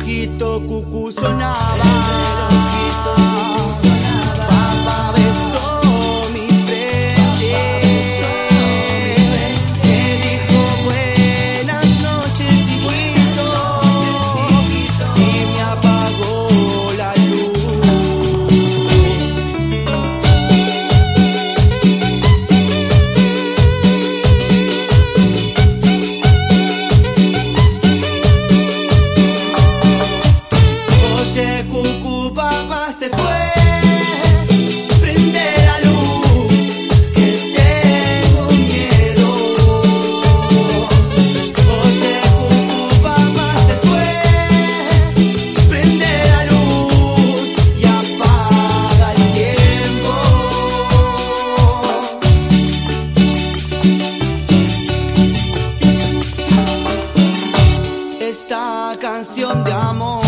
relojito cucú sonaba. Prender la luz que tengo miedo. José con sus papás se fue. Prender la luz y apaga el tiempo. Esta canción de amor.